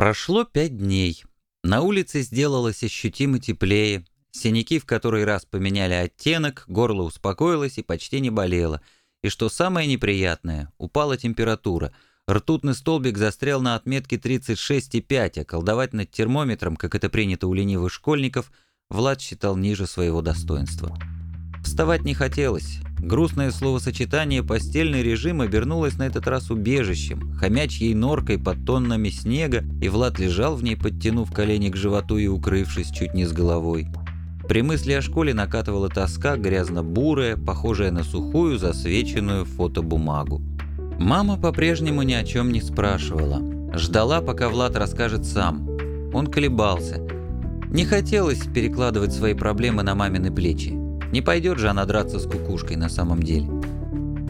Прошло пять дней. На улице сделалось ощутимо теплее. Синяки в который раз поменяли оттенок, горло успокоилось и почти не болело. И что самое неприятное, упала температура. Ртутный столбик застрял на отметке 36,5, а колдовать над термометром, как это принято у ленивых школьников, Влад считал ниже своего достоинства. Вставать не хотелось. Грустное словосочетание «постельный режим» обернулось на этот раз убежищем, хомячьей норкой под тоннами снега, и Влад лежал в ней, подтянув колени к животу и укрывшись чуть не с головой. При мысли о школе накатывала тоска, грязно-бурая, похожая на сухую, засвеченную фотобумагу. Мама по-прежнему ни о чем не спрашивала. Ждала, пока Влад расскажет сам. Он колебался. Не хотелось перекладывать свои проблемы на мамины плечи. Не пойдет же она драться с кукушкой на самом деле.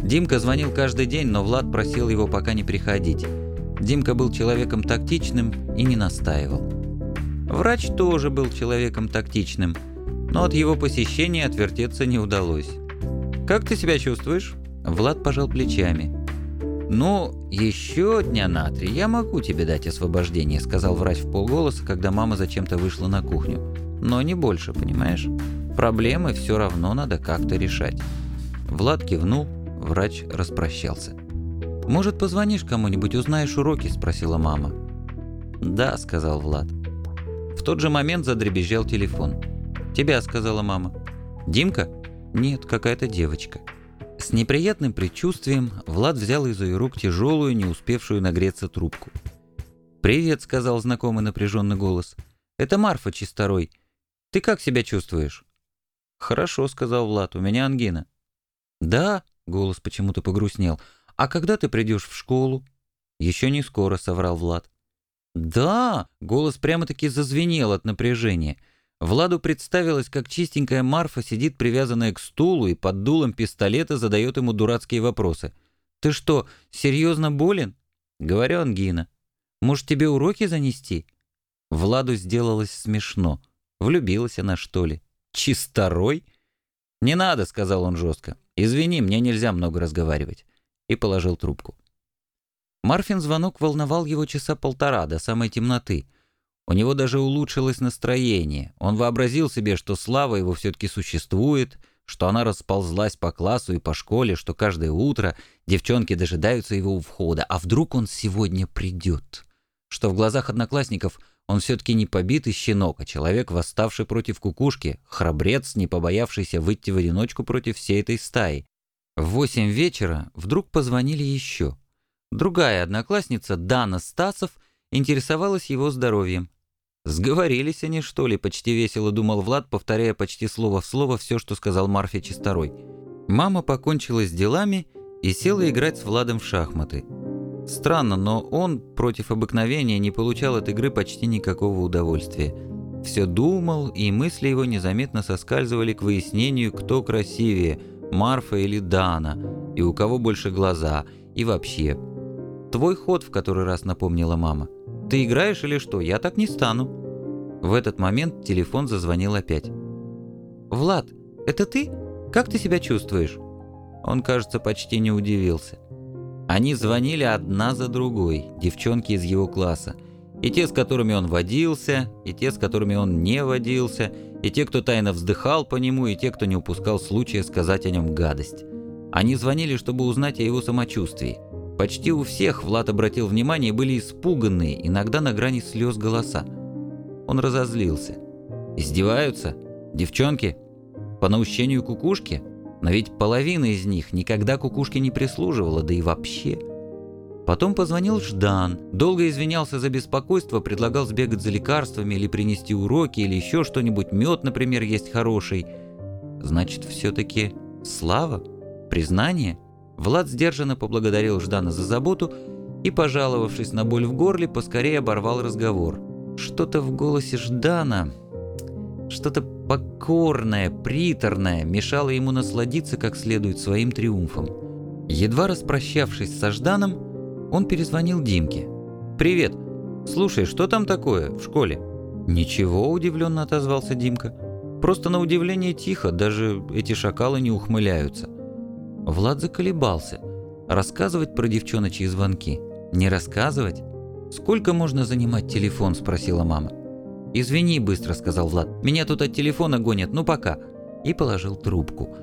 Димка звонил каждый день, но Влад просил его пока не приходить. Димка был человеком тактичным и не настаивал. Врач тоже был человеком тактичным, но от его посещения отвертеться не удалось. «Как ты себя чувствуешь?» Влад пожал плечами. «Ну, еще дня на три я могу тебе дать освобождение», сказал врач в полголоса, когда мама зачем-то вышла на кухню. «Но не больше, понимаешь?» Проблемы все равно надо как-то решать. Влад кивнул, врач распрощался. «Может, позвонишь кому-нибудь, узнаешь уроки?» – спросила мама. «Да», – сказал Влад. В тот же момент задребезжал телефон. «Тебя», – сказала мама. «Димка?» «Нет, какая-то девочка». С неприятным предчувствием Влад взял из ее рук тяжелую, не успевшую нагреться трубку. «Привет», — сказал знакомый напряженный голос. «Это Марфа Чисторой. Ты как себя чувствуешь?» «Хорошо», — сказал Влад, — «у меня ангина». «Да», — голос почему-то погрустнел, — «а когда ты придешь в школу?» «Еще не скоро», — соврал Влад. «Да!» — голос прямо-таки зазвенел от напряжения. Владу представилось, как чистенькая Марфа сидит привязанная к стулу и под дулом пистолета задает ему дурацкие вопросы. «Ты что, серьезно болен?» «Говорю, ангина. Может, тебе уроки занести?» Владу сделалось смешно. Влюбилась она, что ли? Чисторой? Не надо, сказал он жестко. Извини, мне нельзя много разговаривать. И положил трубку. Марфин звонок волновал его часа полтора, до самой темноты. У него даже улучшилось настроение. Он вообразил себе, что слава его все-таки существует, что она расползлась по классу и по школе, что каждое утро девчонки дожидаются его у входа, а вдруг он сегодня придет. Что в глазах одноклассников он все-таки не побитый щенок, а человек, восставший против кукушки, храбрец, не побоявшийся выйти в одиночку против всей этой стаи. В восемь вечера вдруг позвонили еще. Другая одноклассница, Дана Стасов, интересовалась его здоровьем. «Сговорились они, что ли?» – почти весело думал Влад, повторяя почти слово в слово все, что сказал Марфе Чисторой. Мама покончила с делами и села играть с Владом в шахматы – Странно, но он, против обыкновения, не получал от игры почти никакого удовольствия. Все думал, и мысли его незаметно соскальзывали к выяснению, кто красивее, Марфа или Дана, и у кого больше глаза, и вообще. «Твой ход», — в который раз напомнила мама. «Ты играешь или что? Я так не стану». В этот момент телефон зазвонил опять. «Влад, это ты? Как ты себя чувствуешь?» Он, кажется, почти не удивился. Они звонили одна за другой, девчонки из его класса. И те, с которыми он водился, и те, с которыми он не водился, и те, кто тайно вздыхал по нему, и те, кто не упускал случая сказать о нем гадость. Они звонили, чтобы узнать о его самочувствии. Почти у всех Влад обратил внимание, были испуганные, иногда на грани слез голоса. Он разозлился. «Издеваются? Девчонки? По наущению кукушки?» Но ведь половина из них никогда кукушке не прислуживала, да и вообще. Потом позвонил Ждан, долго извинялся за беспокойство, предлагал сбегать за лекарствами или принести уроки, или еще что-нибудь, мед, например, есть хороший. Значит, все-таки слава? Признание? Влад сдержанно поблагодарил Ждана за заботу и, пожаловавшись на боль в горле, поскорее оборвал разговор. Что-то в голосе Ждана что-то покорное, приторное мешало ему насладиться как следует своим триумфом. Едва распрощавшись со Жданом, он перезвонил Димке. «Привет. Слушай, что там такое в школе?» «Ничего», — удивленно отозвался Димка. «Просто на удивление тихо, даже эти шакалы не ухмыляются». Влад заколебался. Рассказывать про девчоночьи звонки? Не рассказывать? «Сколько можно занимать телефон?» – спросила мама. «Извини», – быстро сказал Влад. «Меня тут от телефона гонят, ну пока». И положил трубку.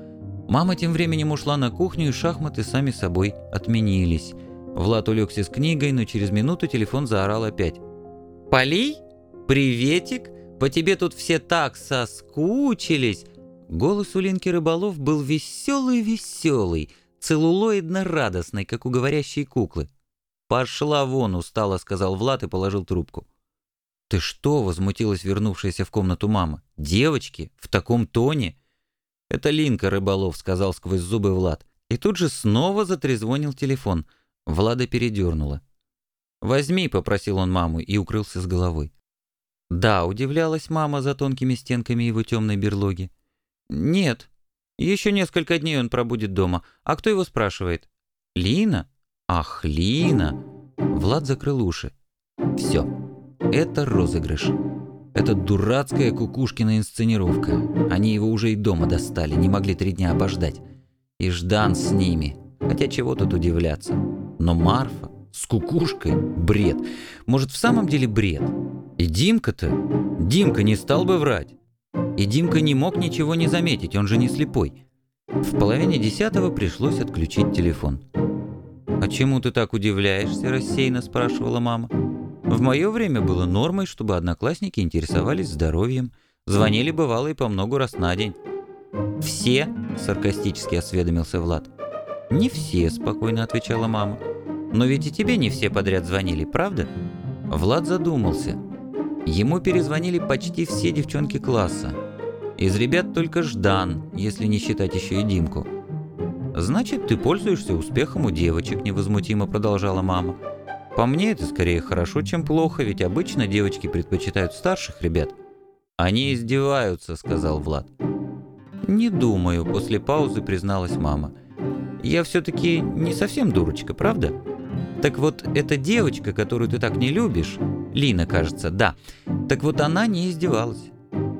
Мама тем временем ушла на кухню, и шахматы сами собой отменились. Влад улегся с книгой, но через минуту телефон заорал опять. «Полей? Приветик? По тебе тут все так соскучились!» Голос у Линки Рыболов был веселый-веселый, целлулоидно-радостный, как у говорящей куклы. «Пошла вон!» — устало сказал Влад и положил трубку. «Ты что?» — возмутилась вернувшаяся в комнату мама. «Девочки? В таком тоне?» «Это Линка Рыболов», — сказал сквозь зубы Влад. И тут же снова затрезвонил телефон. Влада передернула. «Возьми», — попросил он маму и укрылся с головой. «Да», — удивлялась мама за тонкими стенками его темной берлоги. «Нет. Еще несколько дней он пробудет дома. А кто его спрашивает?» «Лина? Ах, Лина!» Влад закрыл уши. «Все. Это розыгрыш. Это дурацкая кукушкина инсценировка. Они его уже и дома достали, не могли три дня обождать. И Ждан с ними. Хотя чего тут удивляться. Но Марфа с кукушкой — бред. Может, в самом деле бред? И Димка-то? Димка не стал бы врать. И Димка не мог ничего не заметить, он же не слепой. В половине десятого пришлось отключить телефон. «А чему ты так удивляешься?» – рассеянно спрашивала мама. В мое время было нормой, чтобы одноклассники интересовались здоровьем. Звонили бывало и по много раз на день. «Все?» – саркастически осведомился Влад. «Не все», – спокойно отвечала мама. «Но ведь и тебе не все подряд звонили, правда?» Влад задумался. Ему перезвонили почти все девчонки класса. Из ребят только Ждан, если не считать еще и Димку. «Значит, ты пользуешься успехом у девочек», – невозмутимо продолжала мама. «По мне это скорее хорошо, чем плохо, ведь обычно девочки предпочитают старших ребят». «Они издеваются», – сказал Влад. «Не думаю», – после паузы призналась мама. «Я все-таки не совсем дурочка, правда?» «Так вот, эта девочка, которую ты так не любишь, Лина, кажется, да, так вот она не издевалась.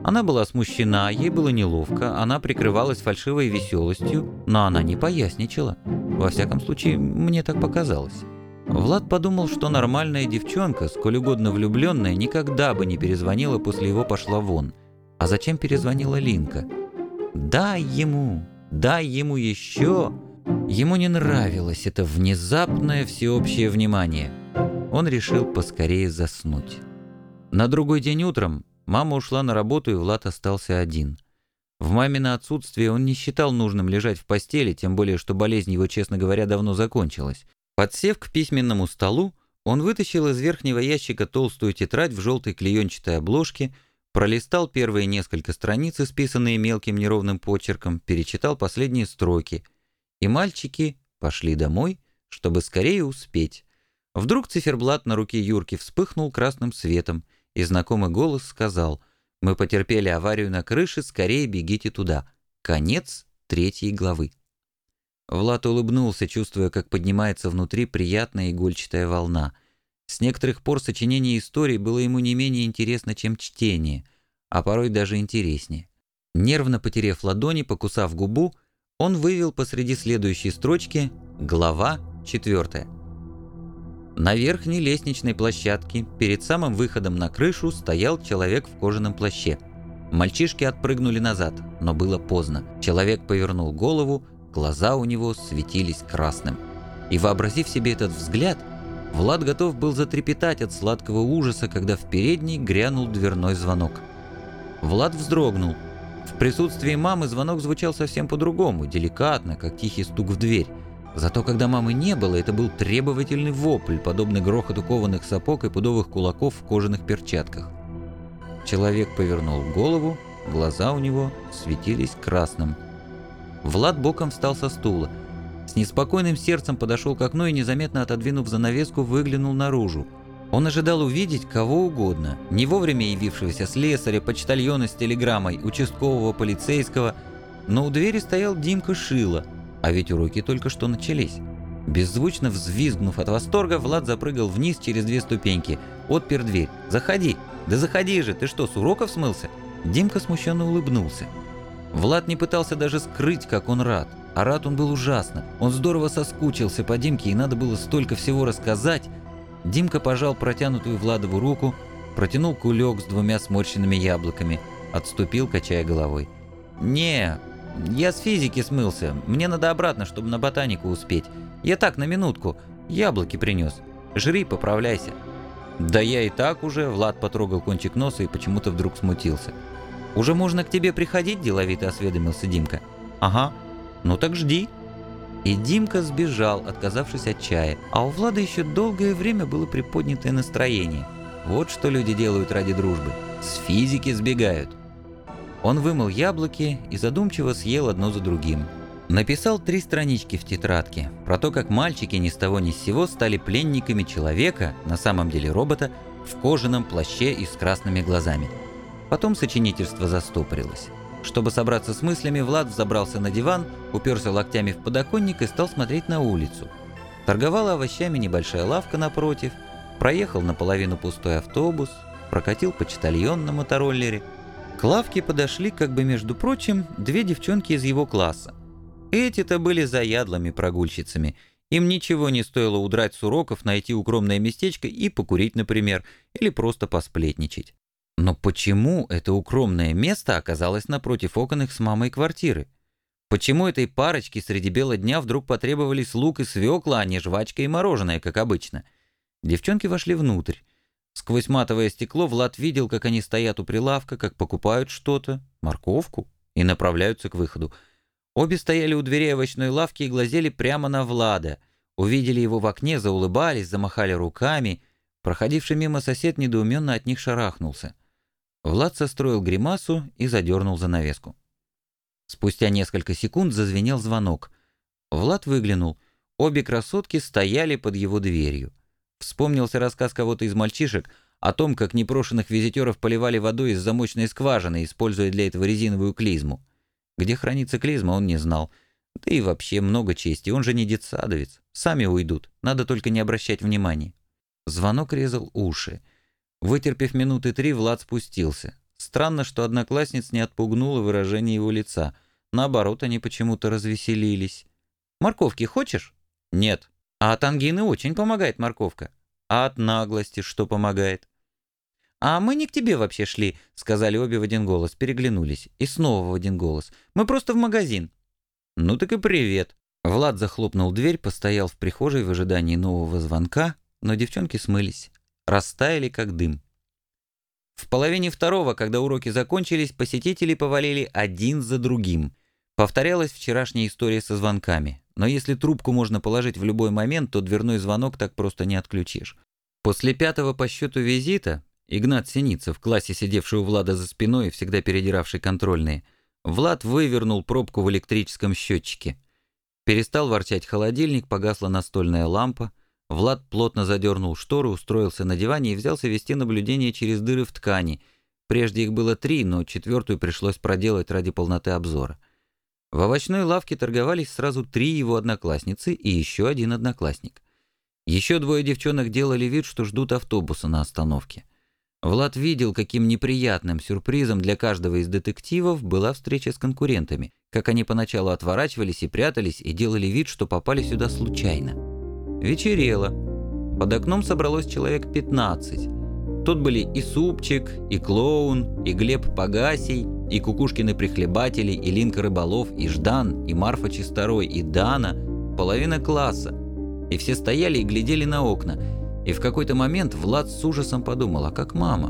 Она была смущена, ей было неловко, она прикрывалась фальшивой веселостью, но она не поясничала. Во всяком случае, мне так показалось. Влад подумал, что нормальная девчонка, сколь угодно влюбленная, никогда бы не перезвонила после его пошла вон. А зачем перезвонила Линка? «Дай ему! Дай ему еще!» Ему не нравилось это внезапное всеобщее внимание. Он решил поскорее заснуть. На другой день утром Мама ушла на работу, и Влад остался один. В мамино отсутствие он не считал нужным лежать в постели, тем более, что болезнь его, честно говоря, давно закончилась. Подсев к письменному столу, он вытащил из верхнего ящика толстую тетрадь в желтой клеенчатой обложке, пролистал первые несколько страниц, исписанные мелким неровным почерком, перечитал последние строки. И мальчики пошли домой, чтобы скорее успеть. Вдруг циферблат на руке Юрки вспыхнул красным светом — и знакомый голос сказал «Мы потерпели аварию на крыше, скорее бегите туда». Конец третьей главы. Влад улыбнулся, чувствуя, как поднимается внутри приятная игольчатая волна. С некоторых пор сочинение истории было ему не менее интересно, чем чтение, а порой даже интереснее. Нервно потеряв ладони, покусав губу, он вывел посреди следующей строчки «Глава четвертая». На верхней лестничной площадке, перед самым выходом на крышу, стоял человек в кожаном плаще. Мальчишки отпрыгнули назад, но было поздно. Человек повернул голову, глаза у него светились красным. И вообразив себе этот взгляд, Влад готов был затрепетать от сладкого ужаса, когда в передней грянул дверной звонок. Влад вздрогнул. В присутствии мамы звонок звучал совсем по-другому, деликатно, как тихий стук в дверь. Зато когда мамы не было, это был требовательный вопль, подобный грохоту кованых сапог и пудовых кулаков в кожаных перчатках. Человек повернул голову, глаза у него светились красным. Влад боком встал со стула. С неспокойным сердцем подошел к окну и, незаметно отодвинув занавеску, выглянул наружу. Он ожидал увидеть кого угодно, не вовремя явившегося слесаря, почтальона с телеграммой, участкового полицейского, но у двери стоял Димка Шила – а ведь уроки только что начались. Беззвучно взвизгнув от восторга, Влад запрыгал вниз через две ступеньки. Отпер дверь. «Заходи!» «Да заходи же! Ты что, с уроков смылся?» Димка смущенно улыбнулся. Влад не пытался даже скрыть, как он рад. А рад он был ужасно. Он здорово соскучился по Димке, и надо было столько всего рассказать. Димка пожал протянутую Владову руку, протянул кулек с двумя сморщенными яблоками, отступил, качая головой. «Не, я с физики смылся. Мне надо обратно, чтобы на ботанику успеть. Я так, на минутку. Яблоки принес. Жри, поправляйся». «Да я и так уже», — Влад потрогал кончик носа и почему-то вдруг смутился. «Уже можно к тебе приходить?» – деловито осведомился Димка. «Ага. Ну так жди». И Димка сбежал, отказавшись от чая. А у Влада еще долгое время было приподнятое настроение. Вот что люди делают ради дружбы. С физики сбегают. Он вымыл яблоки и задумчиво съел одно за другим. Написал три странички в тетрадке про то, как мальчики ни с того ни с сего стали пленниками человека, на самом деле робота, в кожаном плаще и с красными глазами. Потом сочинительство застопорилось. Чтобы собраться с мыслями, Влад взобрался на диван, уперся локтями в подоконник и стал смотреть на улицу. Торговала овощами небольшая лавка напротив, проехал наполовину пустой автобус, прокатил почтальон на мотороллере. К лавке подошли, как бы между прочим, две девчонки из его класса. Эти-то были заядлыми прогульщицами. Им ничего не стоило удрать с уроков, найти укромное местечко и покурить, например, или просто посплетничать. Но почему это укромное место оказалось напротив окон их с мамой квартиры? Почему этой парочке среди бела дня вдруг потребовались лук и свекла, а не жвачка и мороженое, как обычно? Девчонки вошли внутрь. Сквозь матовое стекло Влад видел, как они стоят у прилавка, как покупают что-то, морковку, и направляются к выходу. Обе стояли у дверей овощной лавки и глазели прямо на Влада. Увидели его в окне, заулыбались, замахали руками. Проходивший мимо сосед недоуменно от них шарахнулся. Влад состроил гримасу и задернул занавеску. Спустя несколько секунд зазвенел звонок. Влад выглянул. Обе красотки стояли под его дверью. Вспомнился рассказ кого-то из мальчишек о том, как непрошенных визитеров поливали водой из замочной скважины, используя для этого резиновую клизму. Где хранится клизма, он не знал. Да и вообще много чести, он же не детсадовец. Сами уйдут, надо только не обращать внимания. Звонок резал уши. Вытерпев минуты три, Влад спустился. Странно, что одноклассниц не отпугнуло выражение его лица. Наоборот, они почему-то развеселились. «Морковки хочешь?» «Нет». «А от ангины очень помогает морковка». «А от наглости что помогает?» «А мы не к тебе вообще шли», — сказали обе в один голос, переглянулись. И снова в один голос. «Мы просто в магазин». «Ну так и привет». Влад захлопнул дверь, постоял в прихожей в ожидании нового звонка, но девчонки смылись растаяли как дым. В половине второго, когда уроки закончились, посетители повалили один за другим. Повторялась вчерашняя история со звонками. Но если трубку можно положить в любой момент, то дверной звонок так просто не отключишь. После пятого по счету визита Игнат Синицын, в классе сидевший у Влада за спиной и всегда передиравший контрольные, Влад вывернул пробку в электрическом счетчике. Перестал ворчать холодильник, погасла настольная лампа, Влад плотно задернул шторы, устроился на диване и взялся вести наблюдение через дыры в ткани. Прежде их было три, но четвертую пришлось проделать ради полноты обзора. В овощной лавке торговались сразу три его одноклассницы и еще один одноклассник. Еще двое девчонок делали вид, что ждут автобуса на остановке. Влад видел, каким неприятным сюрпризом для каждого из детективов была встреча с конкурентами, как они поначалу отворачивались и прятались и делали вид, что попали сюда случайно. Вечерело. Под окном собралось человек 15. Тут были и Супчик, и Клоун, и Глеб Погасий, и Кукушкины Прихлебатели, и Линка Рыболов, и Ждан, и Марфа Чисторой, и Дана, половина класса. И все стояли и глядели на окна. И в какой-то момент Влад с ужасом подумал, а как мама?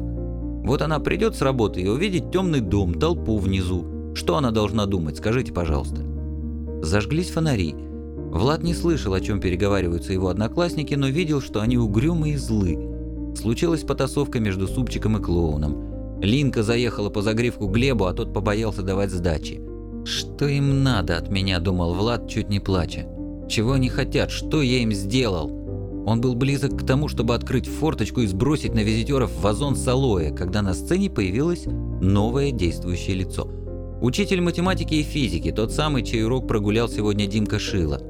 Вот она придет с работы и увидит темный дом, толпу внизу. Что она должна думать, скажите, пожалуйста. Зажглись фонари. Влад не слышал, о чем переговариваются его одноклассники, но видел, что они угрюмы и злы. Случилась потасовка между Супчиком и Клоуном. Линка заехала по загривку Глебу, а тот побоялся давать сдачи. «Что им надо от меня?» – думал Влад, чуть не плача. «Чего они хотят? Что я им сделал?» Он был близок к тому, чтобы открыть форточку и сбросить на визитеров вазон с алоэ, когда на сцене появилось новое действующее лицо. Учитель математики и физики, тот самый, чей урок прогулял сегодня Димка Шила.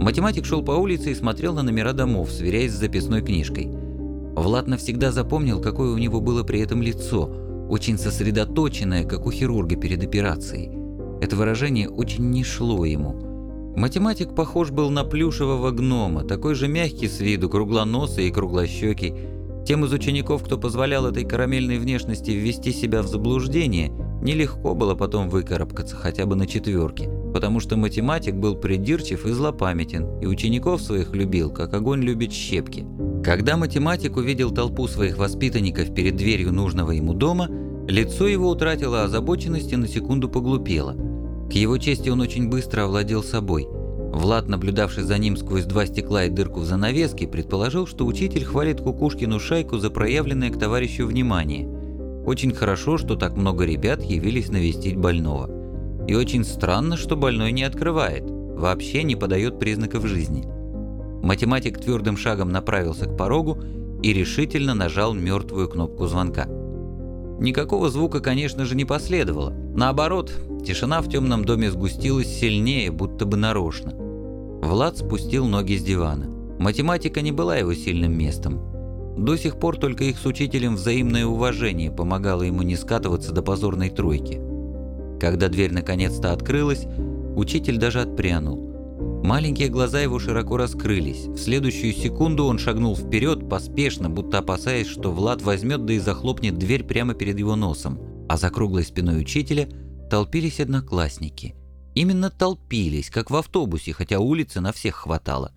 Математик шел по улице и смотрел на номера домов, сверяясь с записной книжкой. Влад навсегда запомнил, какое у него было при этом лицо, очень сосредоточенное, как у хирурга перед операцией. Это выражение очень не шло ему. Математик похож был на плюшевого гнома, такой же мягкий с виду, круглоносый и круглощекий. Тем из учеников, кто позволял этой карамельной внешности ввести себя в заблуждение, нелегко было потом выкарабкаться хотя бы на четверке, потому что математик был придирчив и злопамятен, и учеников своих любил, как огонь любит щепки. Когда математик увидел толпу своих воспитанников перед дверью нужного ему дома, лицо его утратило озабоченность и на секунду поглупело. К его чести он очень быстро овладел собой. Влад, наблюдавший за ним сквозь два стекла и дырку в занавеске, предположил, что учитель хвалит Кукушкину шайку за проявленное к товарищу внимание. Очень хорошо, что так много ребят явились навестить больного. И очень странно, что больной не открывает, вообще не подает признаков жизни. Математик твердым шагом направился к порогу и решительно нажал мертвую кнопку звонка. Никакого звука, конечно же, не последовало. Наоборот, тишина в темном доме сгустилась сильнее, будто бы нарочно. Влад спустил ноги с дивана. Математика не была его сильным местом. До сих пор только их с учителем взаимное уважение помогало ему не скатываться до позорной тройки. Когда дверь наконец-то открылась, учитель даже отпрянул. Маленькие глаза его широко раскрылись. В следующую секунду он шагнул вперед, поспешно, будто опасаясь, что Влад возьмет да и захлопнет дверь прямо перед его носом. А за круглой спиной учителя толпились одноклассники. Именно толпились, как в автобусе, хотя улицы на всех хватало.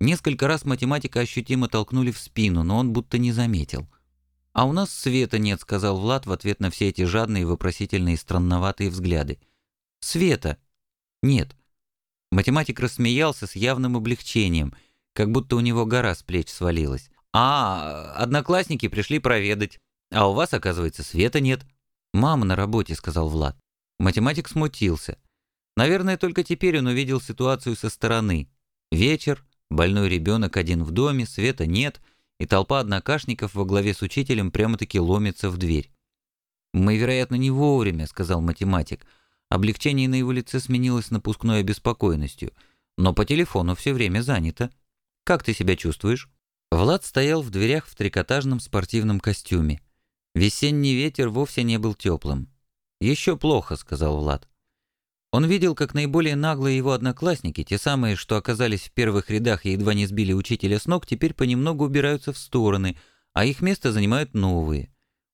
Несколько раз математика ощутимо толкнули в спину, но он будто не заметил. «А у нас света нет», — сказал Влад в ответ на все эти жадные, вопросительные, странноватые взгляды. «Света?» «Нет». Математик рассмеялся с явным облегчением, как будто у него гора с плеч свалилась. «А, одноклассники пришли проведать. А у вас, оказывается, света нет». «Мама на работе», — сказал Влад. Математик смутился. Наверное, только теперь он увидел ситуацию со стороны. Вечер, больной ребенок один в доме, света нет, и толпа однокашников во главе с учителем прямо-таки ломится в дверь. «Мы, вероятно, не вовремя», — сказал математик. Облегчение на его лице сменилось напускной обеспокоенностью. Но по телефону все время занято. Как ты себя чувствуешь? Влад стоял в дверях в трикотажном спортивном костюме. Весенний ветер вовсе не был теплым. «Еще плохо», — сказал Влад. Он видел, как наиболее наглые его одноклассники, те самые, что оказались в первых рядах и едва не сбили учителя с ног, теперь понемногу убираются в стороны, а их место занимают новые.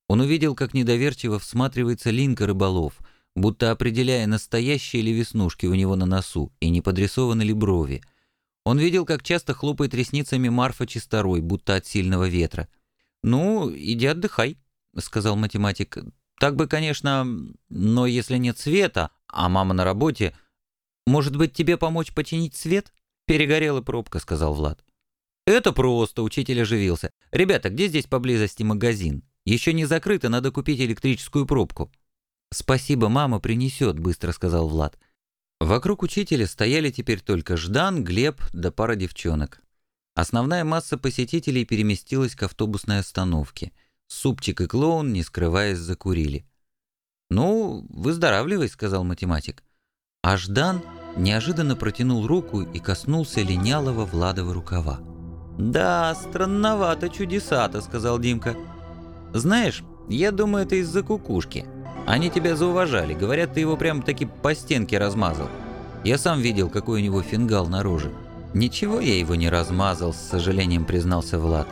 Он увидел, как недоверчиво всматривается Линка Рыболов — будто определяя, настоящие ли веснушки у него на носу и не подрисованы ли брови. Он видел, как часто хлопает ресницами Марфа Чисторой, будто от сильного ветра. «Ну, иди отдыхай», — сказал математик. «Так бы, конечно, но если нет света, а мама на работе, может быть, тебе помочь починить свет?» «Перегорела пробка», — сказал Влад. «Это просто», — учитель оживился. «Ребята, где здесь поблизости магазин? Еще не закрыто, надо купить электрическую пробку». «Спасибо, мама принесет», — быстро сказал Влад. Вокруг учителя стояли теперь только Ждан, Глеб да пара девчонок. Основная масса посетителей переместилась к автобусной остановке. Супчик и клоун, не скрываясь, закурили. «Ну, выздоравливай», — сказал математик. А Ждан неожиданно протянул руку и коснулся линялого Владова рукава. «Да, странновато чудесато», — сказал Димка. «Знаешь, я думаю, это из-за кукушки. Они тебя зауважали, говорят, ты его прямо-таки по стенке размазал. Я сам видел, какой у него фингал на. Ничего я его не размазал, с сожалением признался Влад.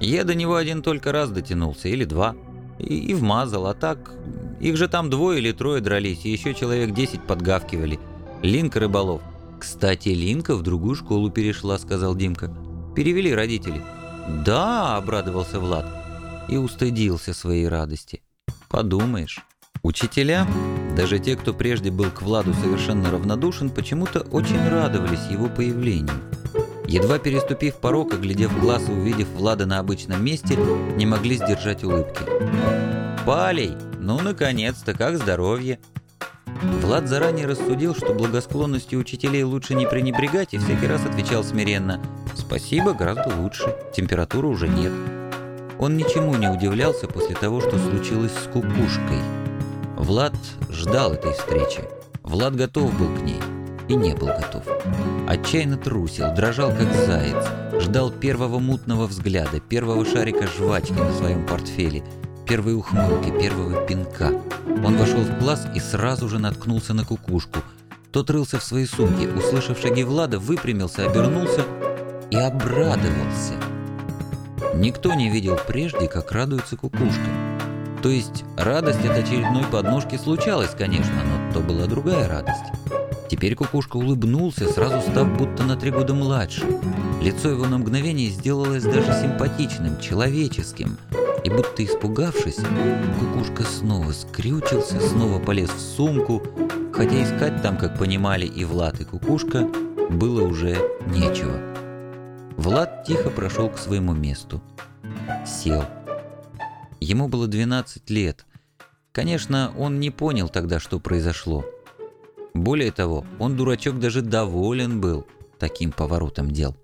Я до него один только раз дотянулся, или два. И, и вмазал, а так... Их же там двое или трое дрались, и еще человек десять подгавкивали. Линка Рыболов. «Кстати, Линка в другую школу перешла», — сказал Димка. «Перевели родители». «Да», — обрадовался Влад. И устыдился своей радости. «Подумаешь». Учителя, даже те, кто прежде был к Владу совершенно равнодушен, почему-то очень радовались его появлению. Едва переступив порог, оглядев глаз и увидев Влада на обычном месте, не могли сдержать улыбки. «Палей! Ну, наконец-то, как здоровье!» Влад заранее рассудил, что благосклонностью учителей лучше не пренебрегать, и всякий раз отвечал смиренно «Спасибо, гораздо лучше, температуры уже нет». Он ничему не удивлялся после того, что случилось с кукушкой – Влад ждал этой встречи. Влад готов был к ней и не был готов. Отчаянно трусил, дрожал как заяц, ждал первого мутного взгляда, первого шарика жвачки на своем портфеле, первой ухмылки, первого пинка. Он вошел в класс и сразу же наткнулся на кукушку. Тот рылся в своей сумке, услышав шаги Влада, выпрямился, обернулся и обрадовался. Никто не видел прежде, как радуется кукушка. То есть радость от очередной подножки случалась, конечно, но то была другая радость. Теперь кукушка улыбнулся, сразу став будто на три года младше. Лицо его на мгновение сделалось даже симпатичным, человеческим. И будто испугавшись, кукушка снова скрючился, снова полез в сумку, хотя искать там, как понимали и Влад, и кукушка, было уже нечего. Влад тихо прошел к своему месту. Сел. Ему было 12 лет. Конечно, он не понял тогда, что произошло. Более того, он, дурачок, даже доволен был таким поворотом дел.